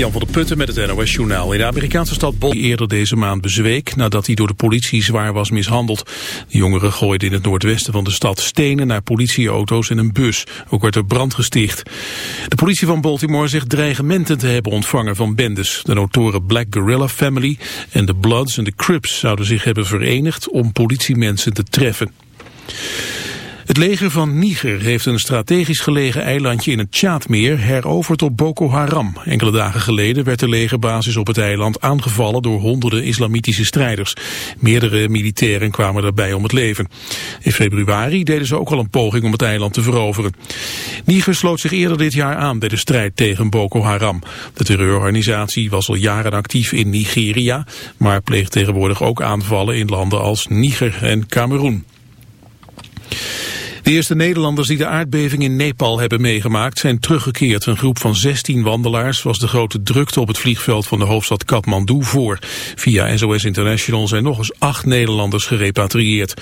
Jan van der Putten met het NOS-journaal. In de Amerikaanse stad Bol eerder deze maand bezweek... nadat hij door de politie zwaar was mishandeld. De jongeren gooiden in het noordwesten van de stad stenen... naar politieauto's en een bus. Ook werd er brand gesticht. De politie van Baltimore zegt dreigementen te hebben ontvangen van bendes. De notoren Black Gorilla Family en de Bloods en de Crips... zouden zich hebben verenigd om politiemensen te treffen. Het leger van Niger heeft een strategisch gelegen eilandje in het Tjaadmeer heroverd op Boko Haram. Enkele dagen geleden werd de legerbasis op het eiland aangevallen door honderden islamitische strijders. Meerdere militairen kwamen daarbij om het leven. In februari deden ze ook al een poging om het eiland te veroveren. Niger sloot zich eerder dit jaar aan bij de strijd tegen Boko Haram. De terreurorganisatie was al jaren actief in Nigeria, maar pleegt tegenwoordig ook aanvallen in landen als Niger en Cameroen. De eerste Nederlanders die de aardbeving in Nepal hebben meegemaakt zijn teruggekeerd. Een groep van 16 wandelaars was de grote drukte op het vliegveld van de hoofdstad Kathmandu voor. Via SOS International zijn nog eens acht Nederlanders gerepatrieerd.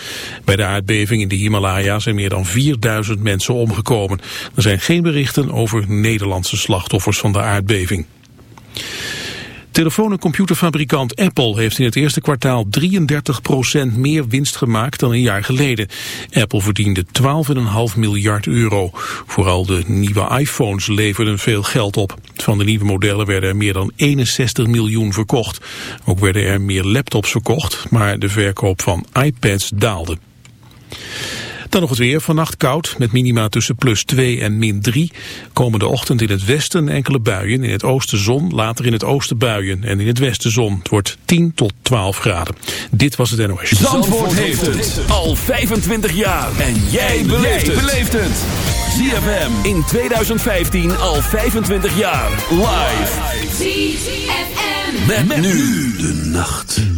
Bij de aardbeving in de Himalaya zijn meer dan 4000 mensen omgekomen. Er zijn geen berichten over Nederlandse slachtoffers van de aardbeving. Telefoon- en computerfabrikant Apple heeft in het eerste kwartaal 33% meer winst gemaakt dan een jaar geleden. Apple verdiende 12,5 miljard euro. Vooral de nieuwe iPhones leverden veel geld op. Van de nieuwe modellen werden er meer dan 61 miljoen verkocht. Ook werden er meer laptops verkocht, maar de verkoop van iPads daalde. Dan nog het weer. Vannacht koud met minima tussen plus 2 en min 3. Komende ochtend in het westen enkele buien. In het oosten zon, later in het oosten buien. En in het westen zon. Het wordt 10 tot 12 graden. Dit was het NOS. Zandvoort, heeft het al 25 jaar. En jij beleeft het. ZFM in 2015 al 25 jaar. Live. ZFM. met nu de nacht.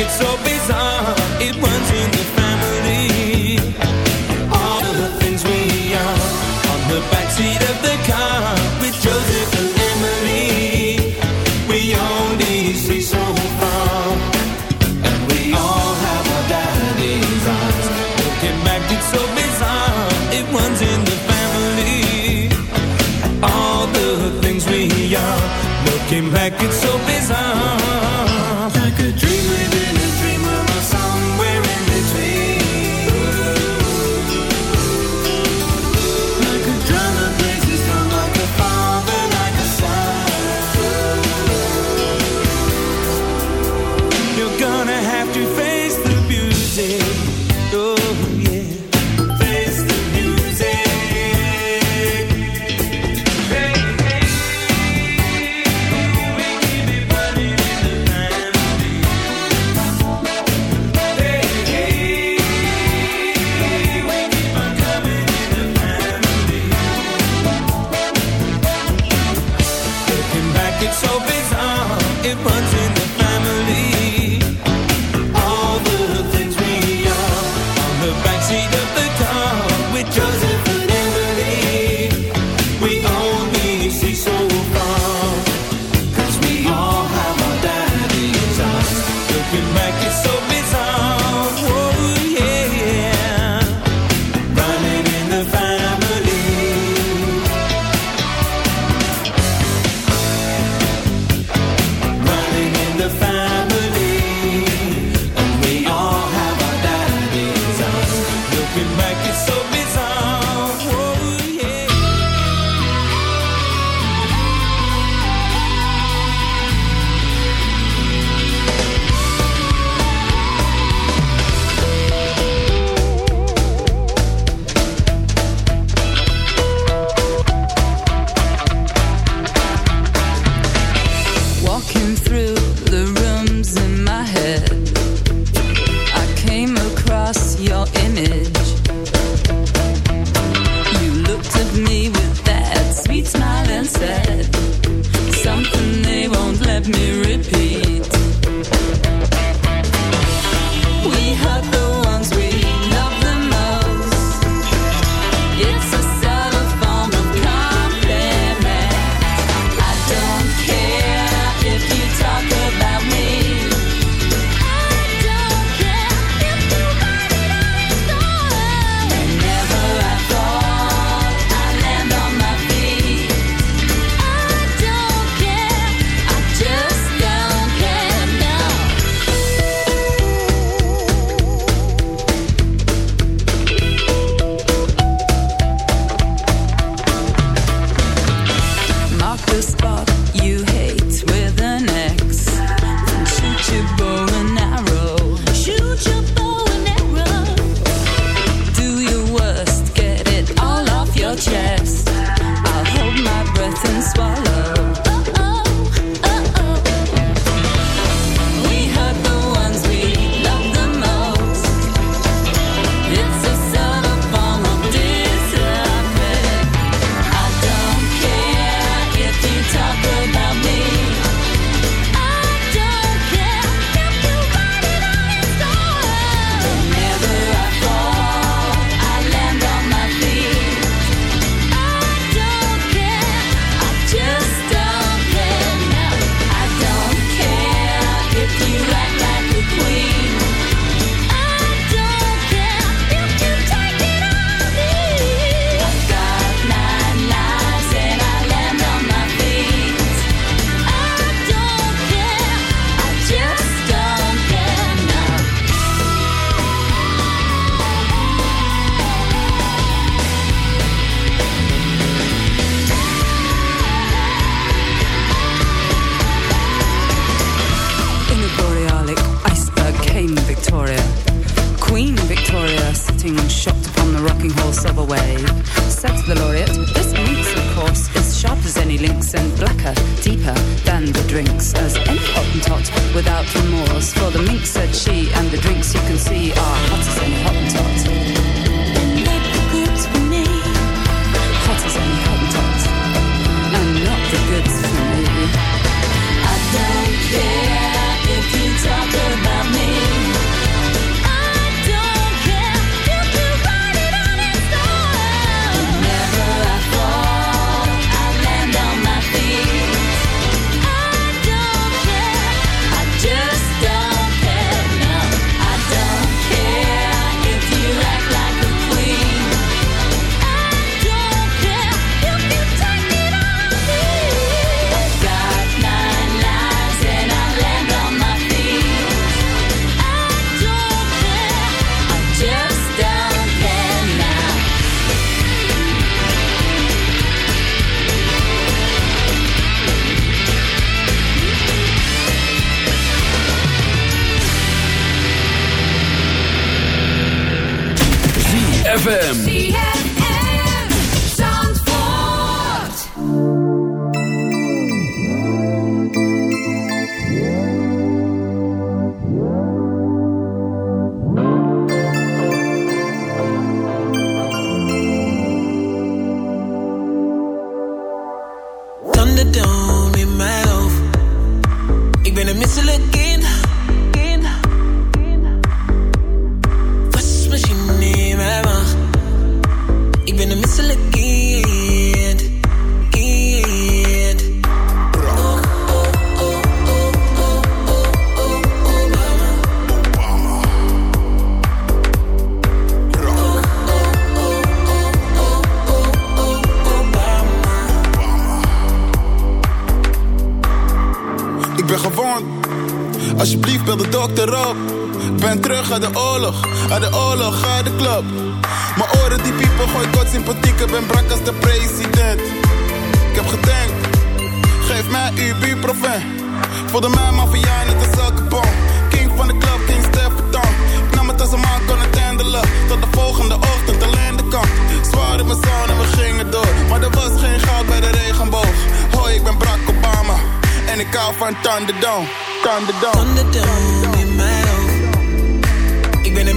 it's so Thunderdome, Thunderdome. Thunderdome in mijn hoofd. Ik ben een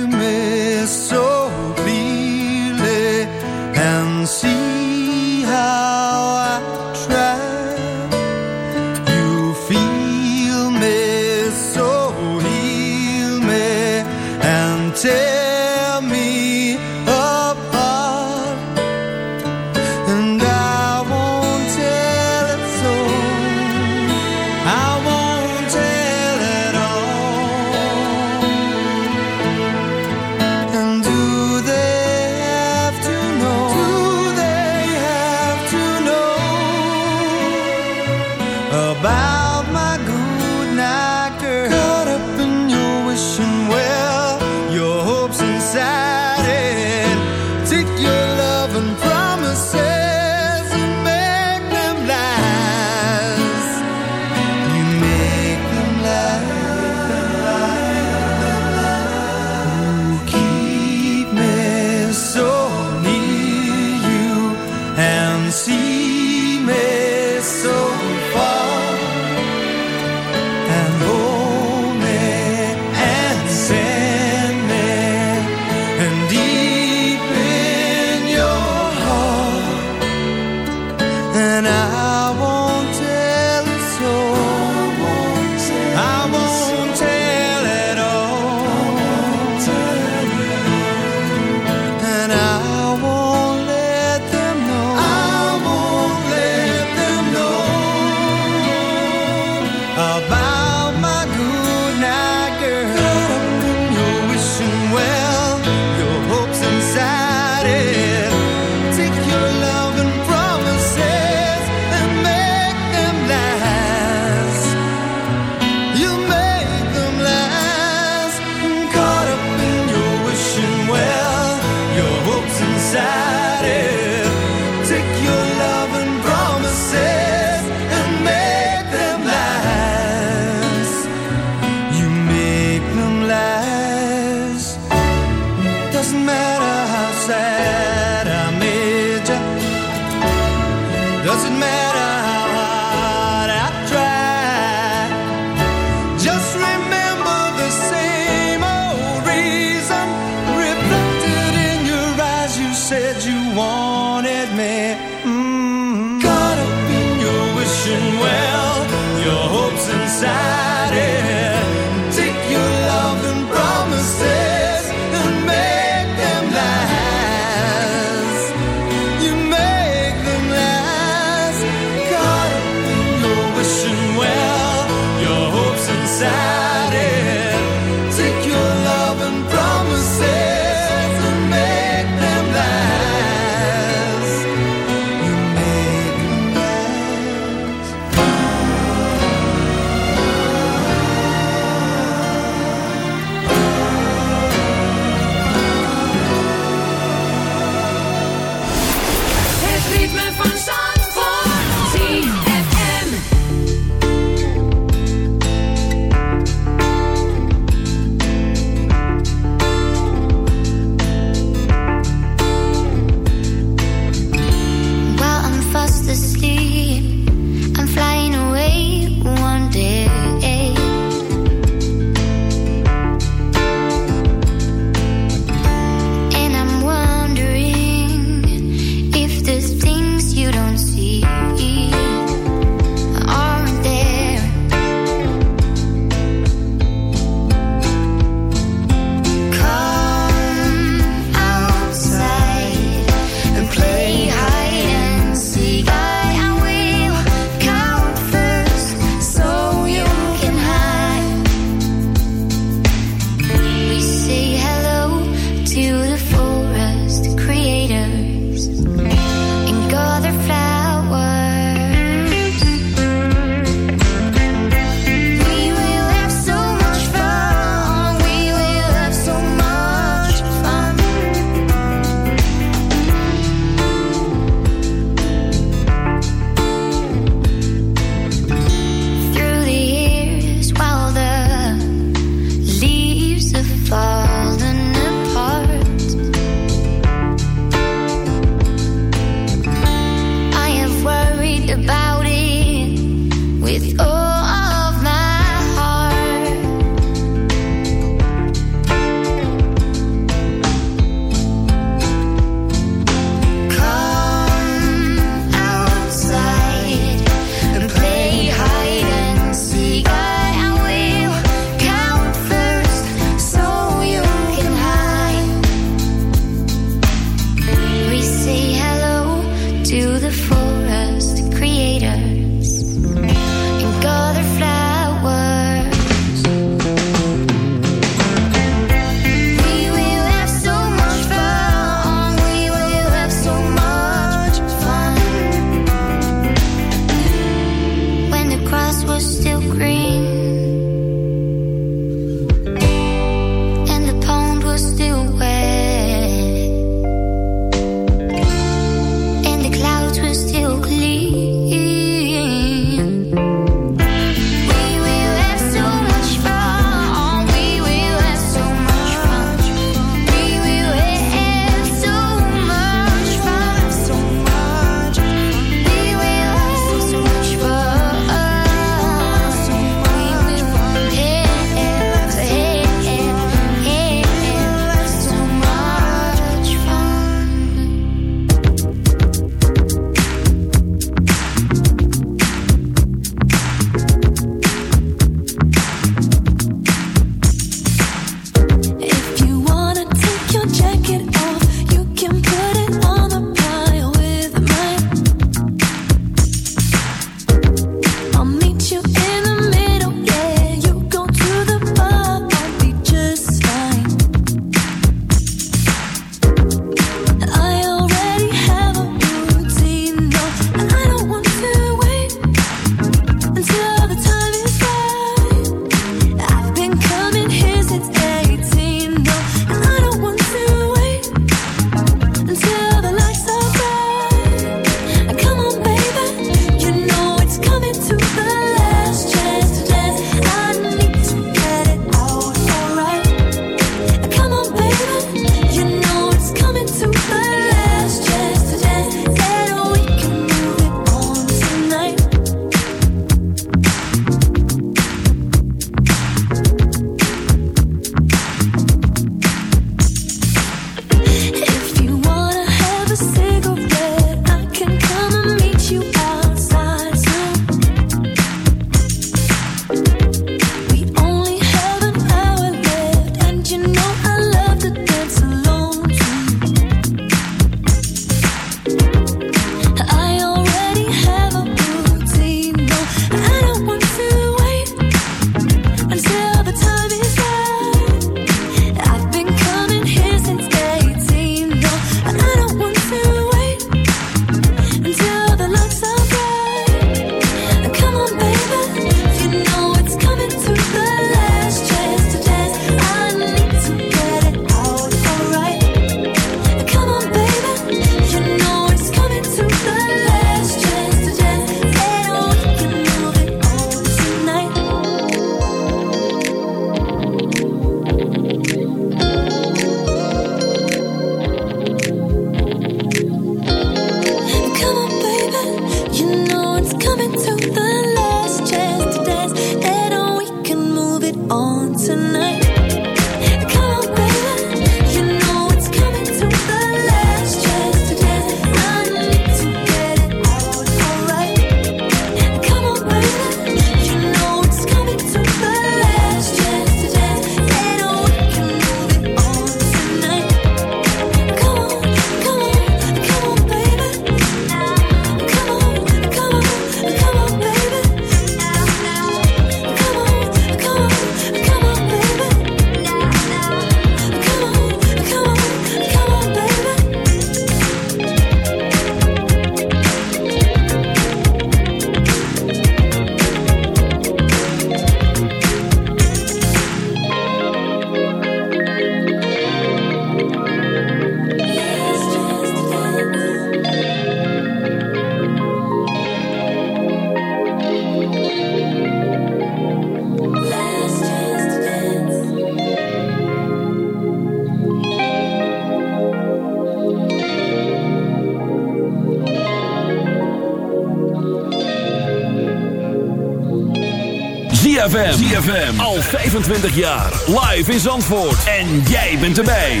ZFM. Al 25 jaar. Live in Zandvoort. En jij bent erbij.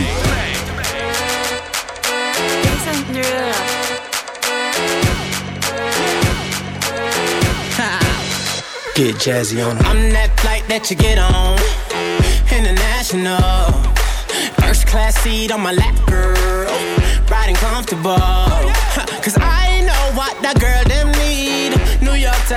Get jazzy on. I'm that flight that you get on. International. First class seat on my lap, girl. Riding comfortable. Cause I know what that girl them need. New York to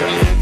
later.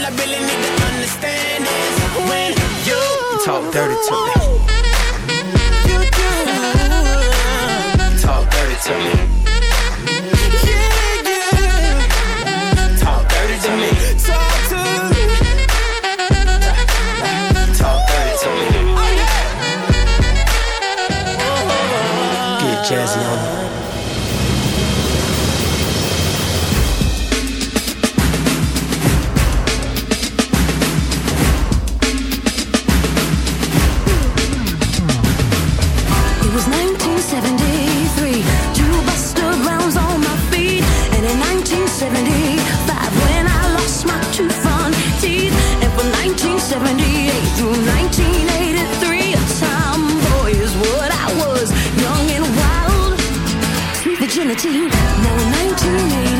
All I really need to understand is when you, you talk dirty to me. You do. Talk dirty to me. Virginity. Now in 1985,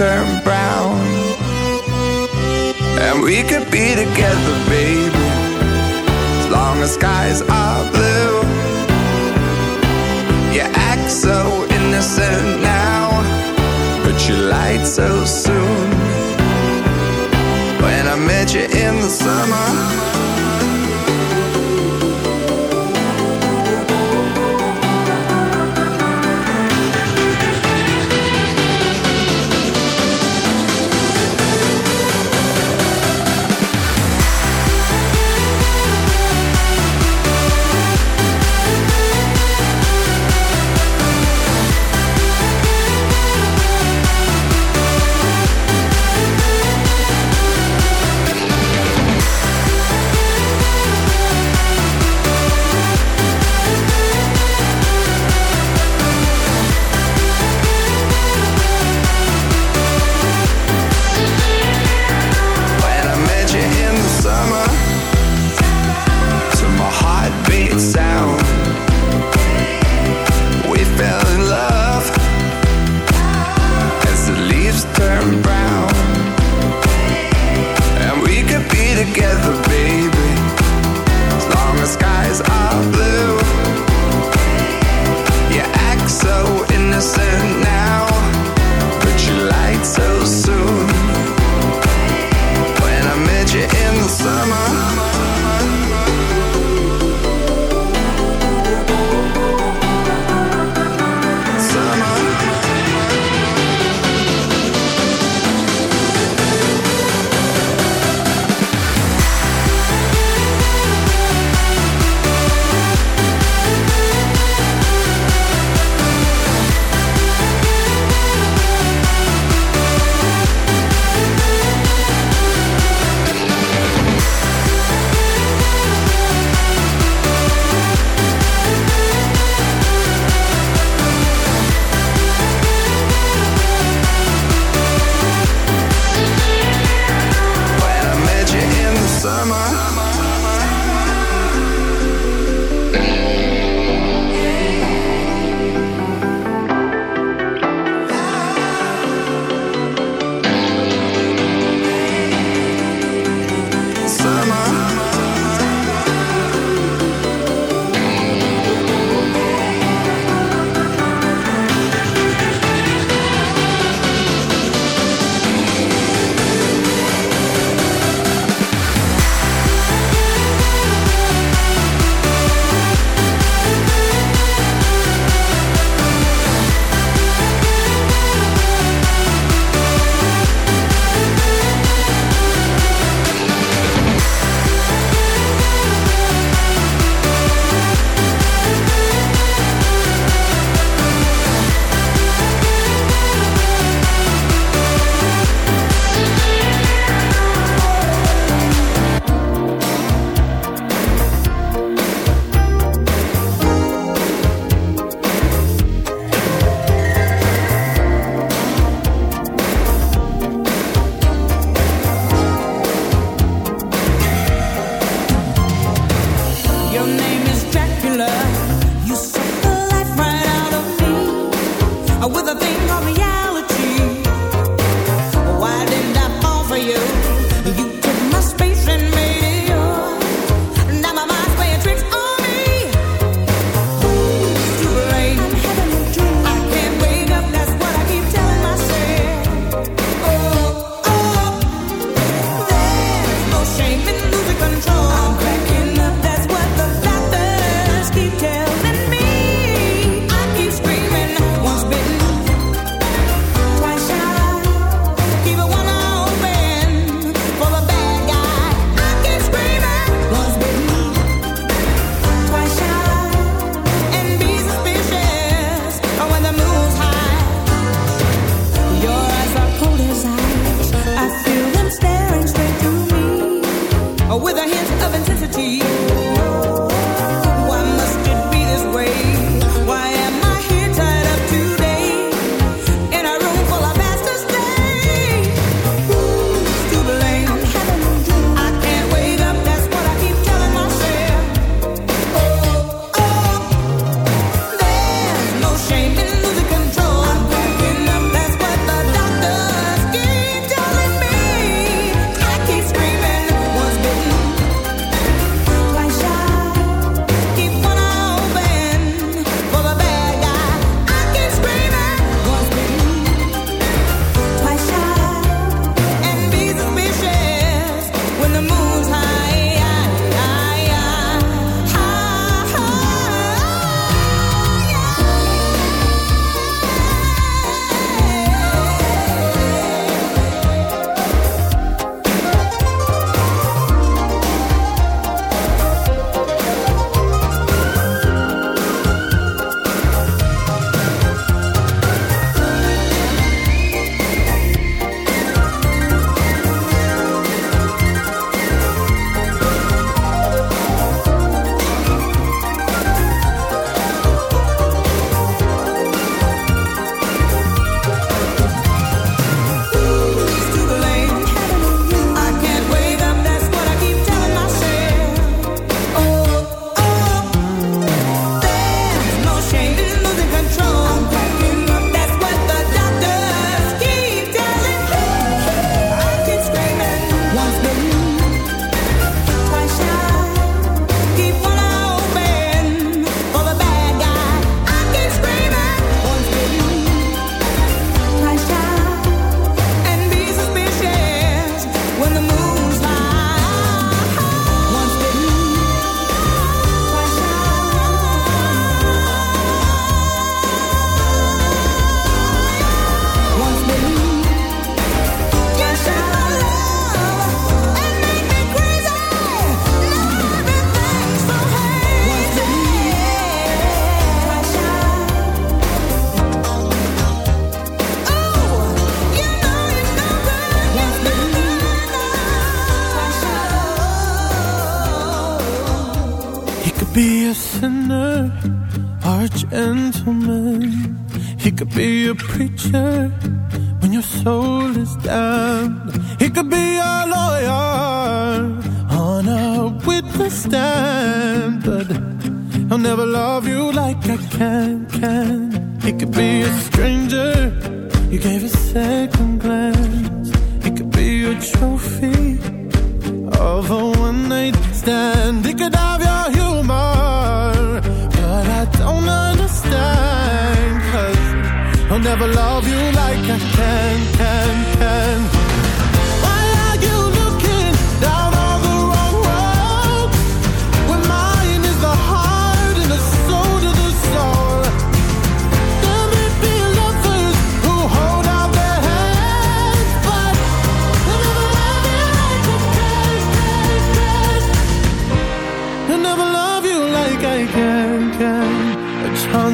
turn brown.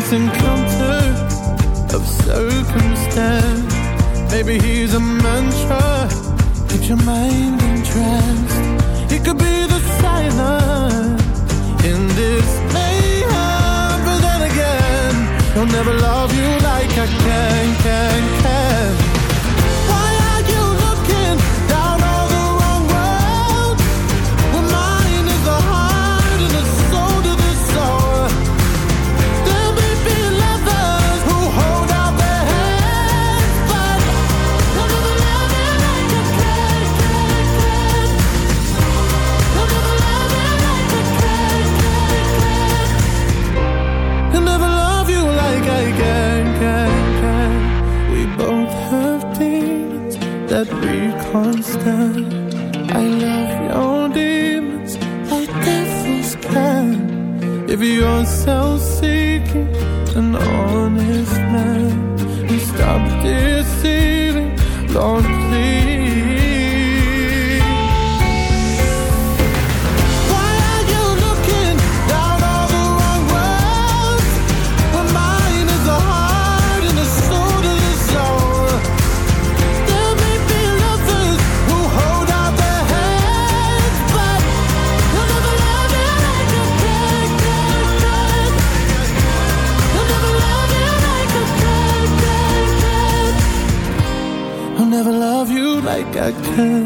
this encounter of circumstance. Maybe he's a mantra, get your mind entranced. He could be the silence in this mayhem, but then again, he'll never love you like I can, can, can. yourself see 해.